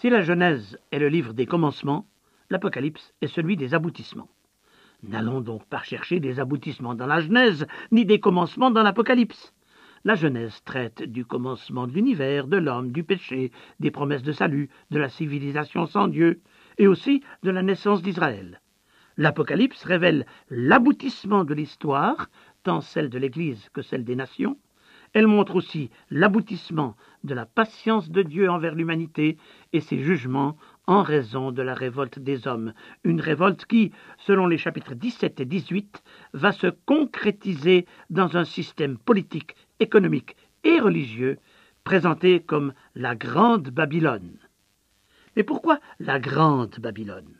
Si la Genèse est le livre des commencements, l'Apocalypse est celui des aboutissements. N'allons donc pas chercher des aboutissements dans la Genèse, ni des commencements dans l'Apocalypse. La Genèse traite du commencement de l'univers, de l'homme, du péché, des promesses de salut, de la civilisation sans Dieu, et aussi de la naissance d'Israël. L'Apocalypse révèle l'aboutissement de l'histoire, tant celle de l'Église que celle des nations. Elle montre aussi l'aboutissement de la patience de Dieu envers l'humanité et ses jugements en raison de la révolte des hommes, une révolte qui, selon les chapitres 17 et 18, va se concrétiser dans un système politique, économique et religieux présenté comme la Grande Babylone. Mais pourquoi la Grande Babylone?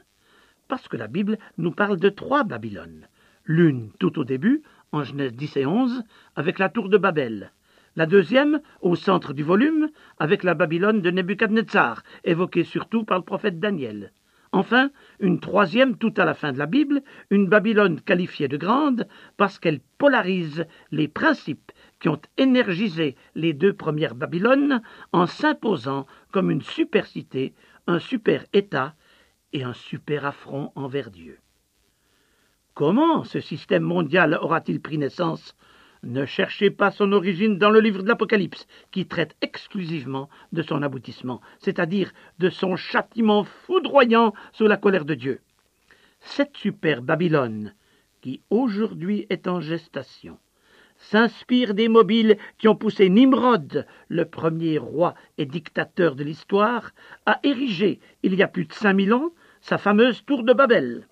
Parce que la Bible nous parle de trois Babylones. L'une tout au début, en Genèse 10 et 11, avec la tour de Babel. La deuxième, au centre du volume, avec la Babylone de Nebuchadnezzar, évoquée surtout par le prophète Daniel. Enfin, une troisième tout à la fin de la Bible, une Babylone qualifiée de grande parce qu'elle polarise les principes qui ont énergisé les deux premières Babylones en s'imposant comme une supercité, un super-État et un super affront envers Dieu. Comment ce système mondial aura-t-il pris naissance? Ne cherchez pas son origine dans le livre de l'Apocalypse, qui traite exclusivement de son aboutissement, c'est-à-dire de son châtiment foudroyant sous la colère de Dieu. Cette super Babylone, qui aujourd'hui est en gestation, s'inspire des mobiles qui ont poussé Nimrod, le premier roi et dictateur de l'histoire, à ériger, il y a plus de cinq mille ans, sa fameuse tour de Babel.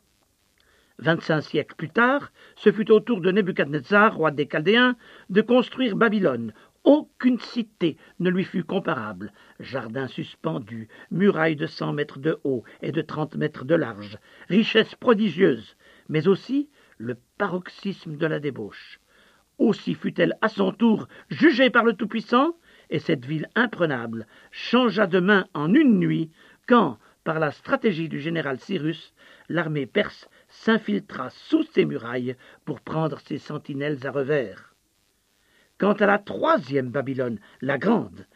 Vingt-cinq siècles plus tard, ce fut au tour de Nebuchadnezzar, roi des Chaldéens, de construire Babylone. Aucune cité ne lui fut comparable. Jardins suspendus, murailles de cent mètres de haut et de trente mètres de large, richesse prodigieuse, mais aussi le paroxysme de la débauche. Aussi fut-elle à son tour jugée par le Tout-Puissant, et cette ville imprenable changea de main en une nuit, quand, par la stratégie du général Cyrus, l'armée perse s'infiltra sous ses murailles pour prendre ses sentinelles à revers. Quant à la troisième Babylone, la grande,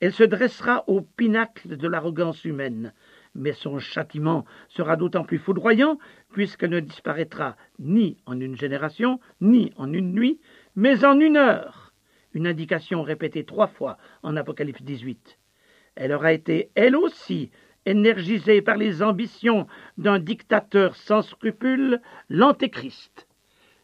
elle se dressera au pinacle de l'arrogance humaine, mais son châtiment sera d'autant plus foudroyant puisqu'elle ne disparaîtra ni en une génération, ni en une nuit, mais en une heure. Une indication répétée trois fois en Apocalypse 18. Elle aura été, elle aussi, énergisée par les ambitions d'un dictateur sans scrupules, l'Antéchrist.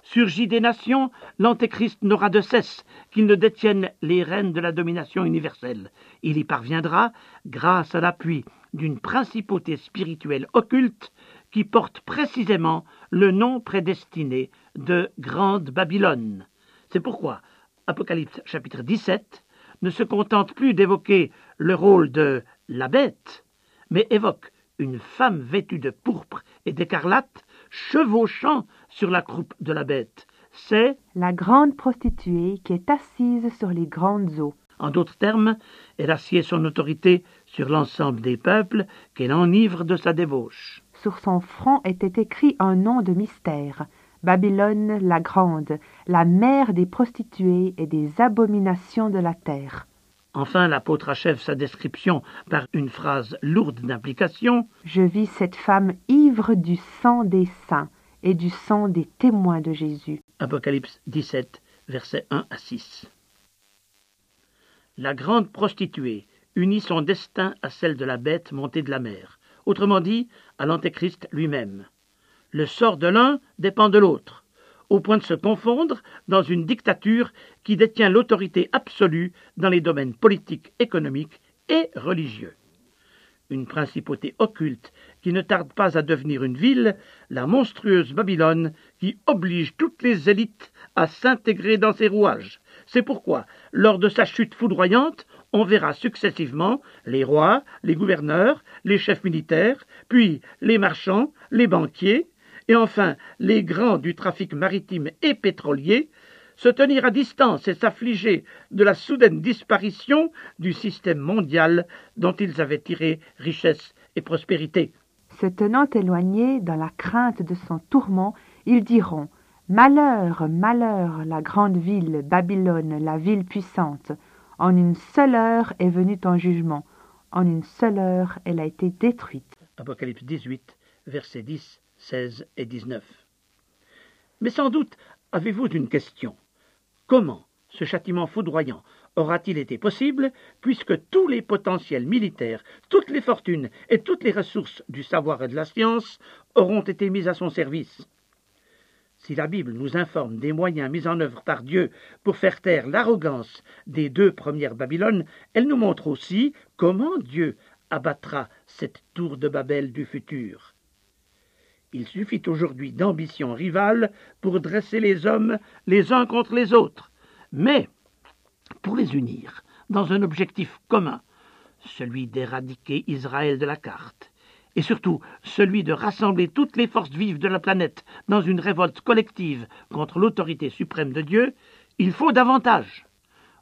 Surgit des nations, l'Antéchrist n'aura de cesse qu'il ne détienne les rênes de la domination universelle. Il y parviendra grâce à l'appui d'une principauté spirituelle occulte qui porte précisément le nom prédestiné de Grande Babylone. C'est pourquoi Apocalypse chapitre 17 ne se contente plus d'évoquer le rôle de la bête, mais évoque une femme vêtue de pourpre et d'écarlate, chevauchant sur la croupe de la bête. C'est la grande prostituée qui est assise sur les grandes eaux. En d'autres termes, elle assied son autorité sur l'ensemble des peuples qu'elle enivre de sa débauche. Sur son front était écrit un nom de mystère, Babylone la grande, la mère des prostituées et des abominations de la terre. Enfin, l'apôtre achève sa description par une phrase lourde d'implication. Je vis cette femme ivre du sang des saints et du sang des témoins de Jésus. Apocalypse 17, versets 1 à 6. La grande prostituée unit son destin à celle de la bête montée de la mer, autrement dit, à l'Antéchrist lui-même. Le sort de l'un dépend de l'autre, au point de se confondre dans une dictature qui détient l'autorité absolue dans les domaines politiques, économiques et religieux. Une principauté occulte qui ne tarde pas à devenir une ville, la monstrueuse Babylone qui oblige toutes les élites à s'intégrer dans ses rouages. C'est pourquoi, lors de sa chute foudroyante, on verra successivement les rois, les gouverneurs, les chefs militaires, puis les marchands, les banquiers, et enfin les grands du trafic maritime et pétrolier, se tenir à distance et s'affliger de la soudaine disparition du système mondial dont ils avaient tiré richesse et prospérité. Se tenant éloignés dans la crainte de son tourment, ils diront Malheur, malheur, la grande ville, Babylone, la ville puissante. En une seule heure est venu ton jugement. En une seule heure, elle a été détruite. Apocalypse 18, versets 10, 16 et 19. Mais sans doute avez-vous une question. Comment ce châtiment foudroyant aura-t-il été possible, puisque tous les potentiels militaires, toutes les fortunes et toutes les ressources du savoir et de la science auront été mises à son service? Si la Bible nous informe des moyens mis en œuvre par Dieu pour faire taire l'arrogance des deux premières Babylones, elle nous montre aussi comment Dieu abattra cette tour de Babel du futur. Il suffit aujourd'hui d'ambitions rivales pour dresser les hommes les uns contre les autres, mais pour les unir dans un objectif commun, celui d'éradiquer Israël de la carte, et surtout celui de rassembler toutes les forces vives de la planète dans une révolte collective contre l'autorité suprême de Dieu, il faut davantage.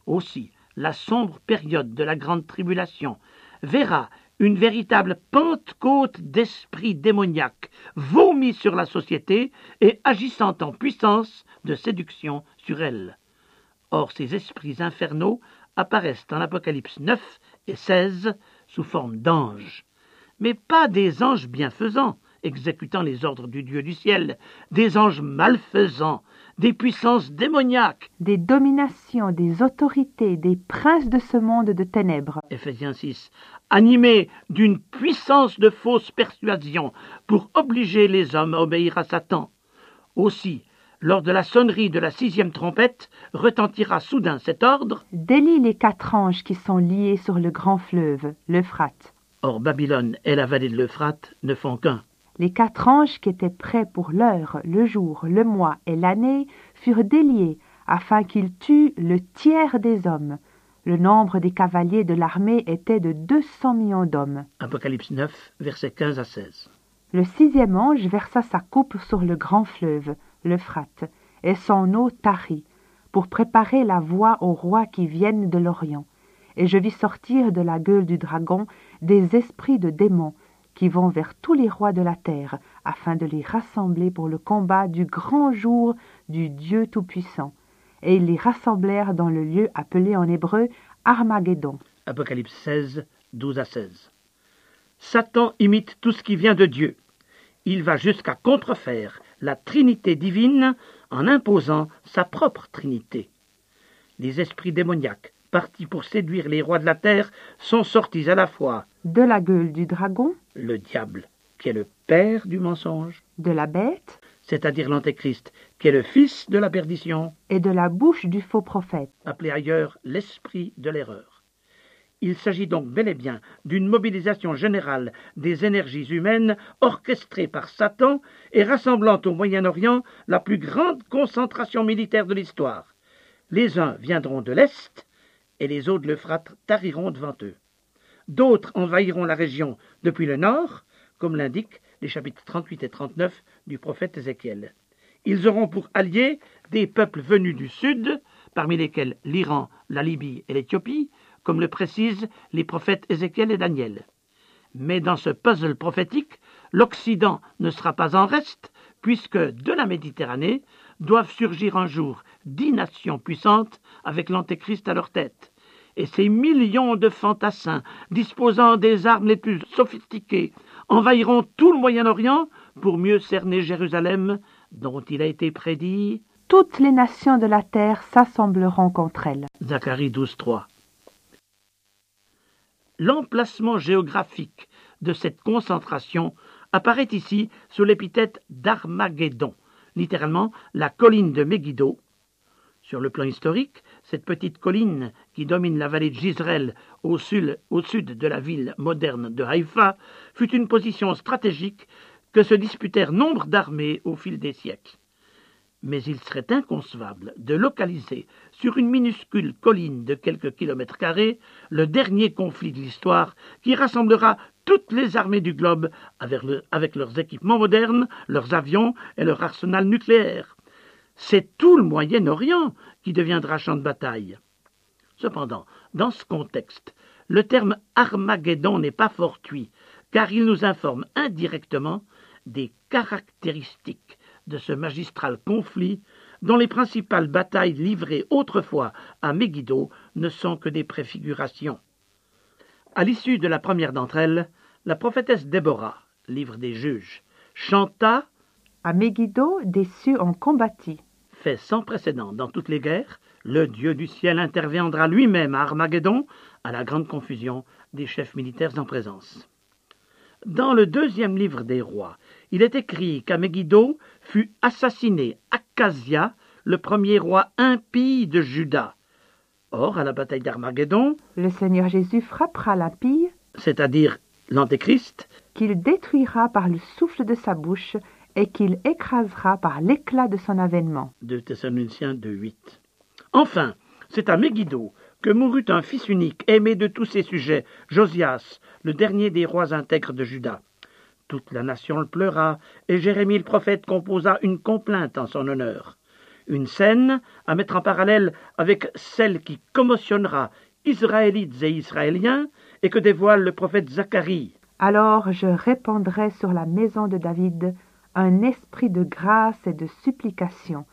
Aussi, la sombre période de la grande tribulation verra une véritable pentecôte d'esprit démoniaque vomi sur la société et agissant en puissance de séduction sur elle. Or, ces esprits infernaux apparaissent dans l'Apocalypse 9 et 16 sous forme d'anges, mais pas des anges bienfaisants, exécutant les ordres du Dieu du ciel, des anges malfaisants, des puissances démoniaques, des dominations, des autorités, des princes de ce monde de ténèbres. Éphésiens 6. Animés d'une puissance de fausse persuasion pour obliger les hommes à obéir à Satan. Aussi, lors de la sonnerie de la sixième trompette, retentira soudain cet ordre. Délie les quatre anges qui sont liés sur le grand fleuve, l'Euphrate. Or Babylone et la vallée de l'Euphrate ne font qu'un. Les quatre anges qui étaient prêts pour l'heure, le jour, le mois et l'année furent déliés afin qu'ils tuent le tiers des hommes. Le nombre des cavaliers de l'armée était de deux cents millions d'hommes. Apocalypse 9, versets 15 à 16. Le sixième ange versa sa coupe sur le grand fleuve, l'Euphrate, et son eau tarit, pour préparer la voie aux rois qui viennent de l'Orient. Et je vis sortir de la gueule du dragon des esprits de démons, qui vont vers tous les rois de la terre, afin de les rassembler pour le combat du grand jour du Dieu Tout-Puissant. Et ils les rassemblèrent dans le lieu appelé en hébreu Armageddon. Apocalypse 16, 12 à 16. Satan imite tout ce qui vient de Dieu. Il va jusqu'à contrefaire la Trinité divine en imposant sa propre Trinité. Les esprits démoniaques, partis pour séduire les rois de la terre, sont sortis à la fois. De la gueule du dragon, le diable, qui est le père du mensonge, de la bête, c'est-à-dire l'antéchrist, qui est le fils de la perdition, et de la bouche du faux prophète, appelé ailleurs l'esprit de l'erreur. Il s'agit donc bel et bien d'une mobilisation générale des énergies humaines orchestrée par Satan et rassemblant au Moyen-Orient la plus grande concentration militaire de l'histoire. Les uns viendront de l'Est et les autres de l'Euphrate tariront devant eux. D'autres envahiront la région depuis le nord, comme l'indiquent les chapitres 38 et 39 du prophète Ézéchiel. Ils auront pour alliés des peuples venus du sud, parmi lesquels l'Iran, la Libye et l'Éthiopie, comme le précisent les prophètes Ézéchiel et Daniel. Mais dans ce puzzle prophétique, l'Occident ne sera pas en reste, puisque de la Méditerranée doivent surgir un jour dix nations puissantes avec l'Antéchrist à leur tête. Et ces millions de fantassins, disposant des armes les plus sophistiquées, envahiront tout le Moyen-Orient pour mieux cerner Jérusalem, dont il a été prédit Toutes les nations de la terre s'assembleront contre elle. Zacharie 12.3 L'emplacement géographique de cette concentration apparaît ici sous l'épithète d'Armageddon, littéralement la colline de Megiddo. Sur le plan historique, cette petite colline qui domine la vallée de Gisrel au sud, au sud de la ville moderne de Haïfa fut une position stratégique que se disputèrent nombre d'armées au fil des siècles mais il serait inconcevable de localiser sur une minuscule colline de quelques kilomètres carrés le dernier conflit de l'histoire qui rassemblera toutes les armées du globe avec, leurs équipements modernes, leurs avions et leur arsenal nucléaire. C'est tout le Moyen-Orient qui deviendra champ de bataille. Cependant, dans ce contexte, le terme Armageddon n'est pas fortuit, car il nous informe indirectement des caractéristiques de ce magistral conflit dont les principales batailles livrées autrefois à Megiddo ne sont que des préfigurations. À l'issue de la première d'entre elles, la prophétesse Déborah, livre des juges, chanta À Megiddo, des cieux ont combattu. Fait sans précédent dans toutes les guerres, le Dieu du ciel interviendra lui-même à Armageddon, à la grande confusion des chefs militaires en présence. Dans le deuxième livre des rois, il est écrit qu'à Megiddo fut assassiné Acasia, le premier roi impie de Juda. Or, à la bataille d'Armageddon, Le Seigneur Jésus frappera l'impie, c'est-à-dire l'Antéchrist, qu'il détruira par le souffle de sa bouche et qu'il écrasera par l'éclat de son avènement. de Thessaloniciens 2.8. Enfin, c'est à Megiddo que mourut un fils unique, aimé de tous ses sujets, Josias, le dernier des rois intègres de Juda. Toute la nation le pleura, et Jérémie le prophète composa une complainte en son honneur. Une scène à mettre en parallèle avec celle qui commotionnera Israélites et Israéliens et que dévoile le prophète Zacharie. Alors je répandrai sur la maison de David un esprit de grâce et de supplication,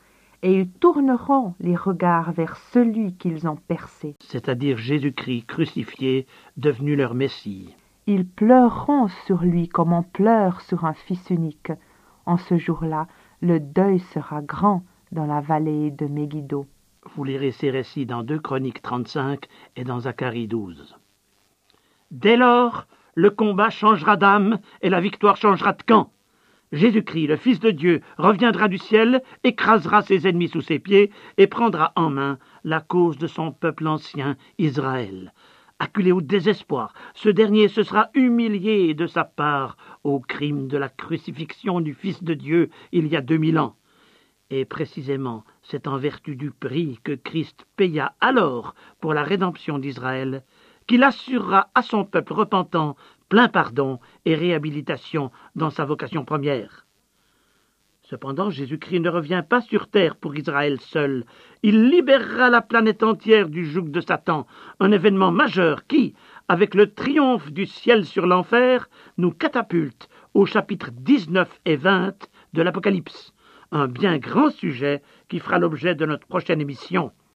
et ils tourneront les regards vers celui qu'ils ont percé. c'est-à-dire Jésus-Christ crucifié, devenu leur Messie. Ils pleureront sur lui comme on pleure sur un fils unique. En ce jour-là, le deuil sera grand dans la vallée de Megiddo. Vous lirez ces récits dans 2 Chroniques 35 et dans Zacharie 12. Dès lors, le combat changera d'âme et la victoire changera de camp. Jésus-Christ, le Fils de Dieu, reviendra du ciel, écrasera ses ennemis sous ses pieds et prendra en main la cause de son peuple ancien, Israël. Acculé au désespoir, ce dernier se sera humilié de sa part au crime de la crucifixion du Fils de Dieu il y a deux mille ans. Et précisément, c'est en vertu du prix que Christ paya alors pour la rédemption d'Israël qu'il assurera à son peuple repentant plein pardon et réhabilitation dans sa vocation première. Cependant, Jésus-Christ ne revient pas sur terre pour Israël seul. Il libérera la planète entière du joug de Satan, un événement majeur qui, avec le triomphe du ciel sur l'enfer, nous catapulte au chapitre 19 et 20 de l'Apocalypse, un bien grand sujet qui fera l'objet de notre prochaine émission.